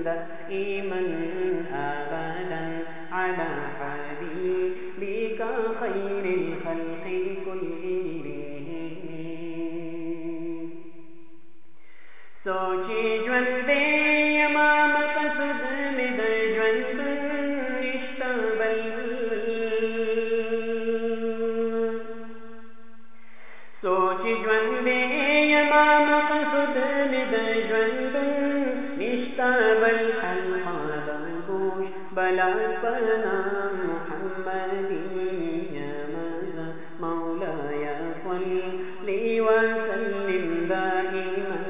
وسلم دائما ابدا على حبيبك خير الخلق كلهم. سوچی جوندے امام قصد مد جوند نشتبل سوچی جوندے امام مولاي وسلم دائما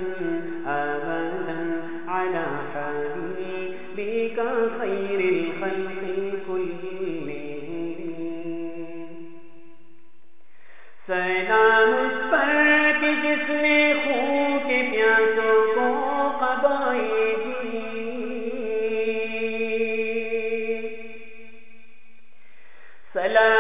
أبدا على حبيبك خير الخلق كلهم سلام اس پر کہ جس نے خون کے پیاسوں کو دی سلام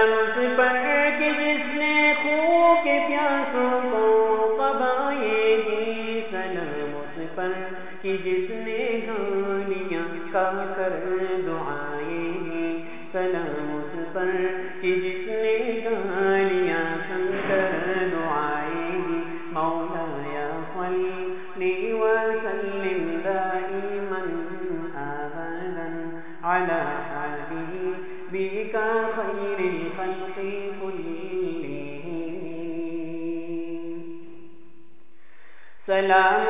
کا کر دعائیں دی سلام اس پر کہ جس نے گالیاں سن کر دعائیں دی مولایا صلی وسلم دائما ابدا على حبيبك خير الخلق كلهم سلام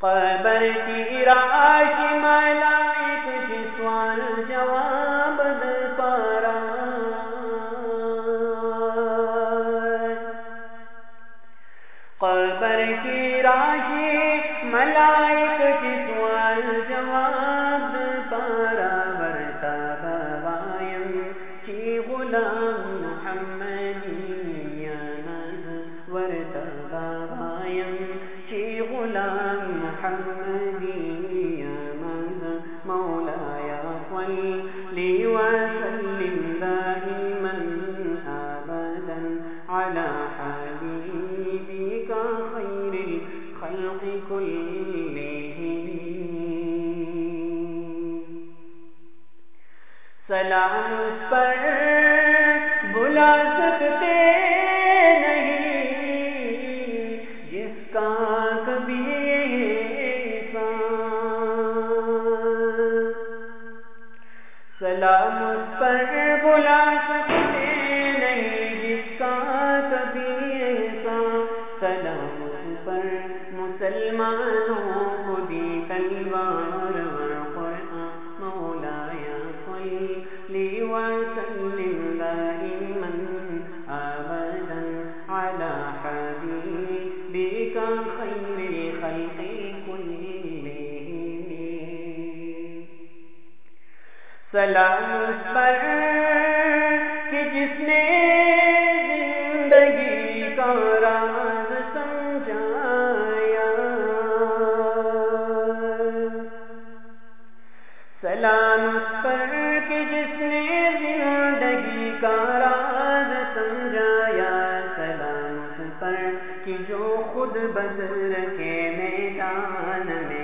قبر کی راش ملائک کی سوال جواب دے پارا قبر کی راشی پر بلا سکتے نہیں جس کا کبھی احسان۔ سلام اس پر بلا سکتے سلام پر کہ جس نے زندگی کا راز سمجھایا۔ سلام پر کہ جس نے زندگی کا راز سمجھایا۔ سلام پر کہ جو خود بدر کے میدان میں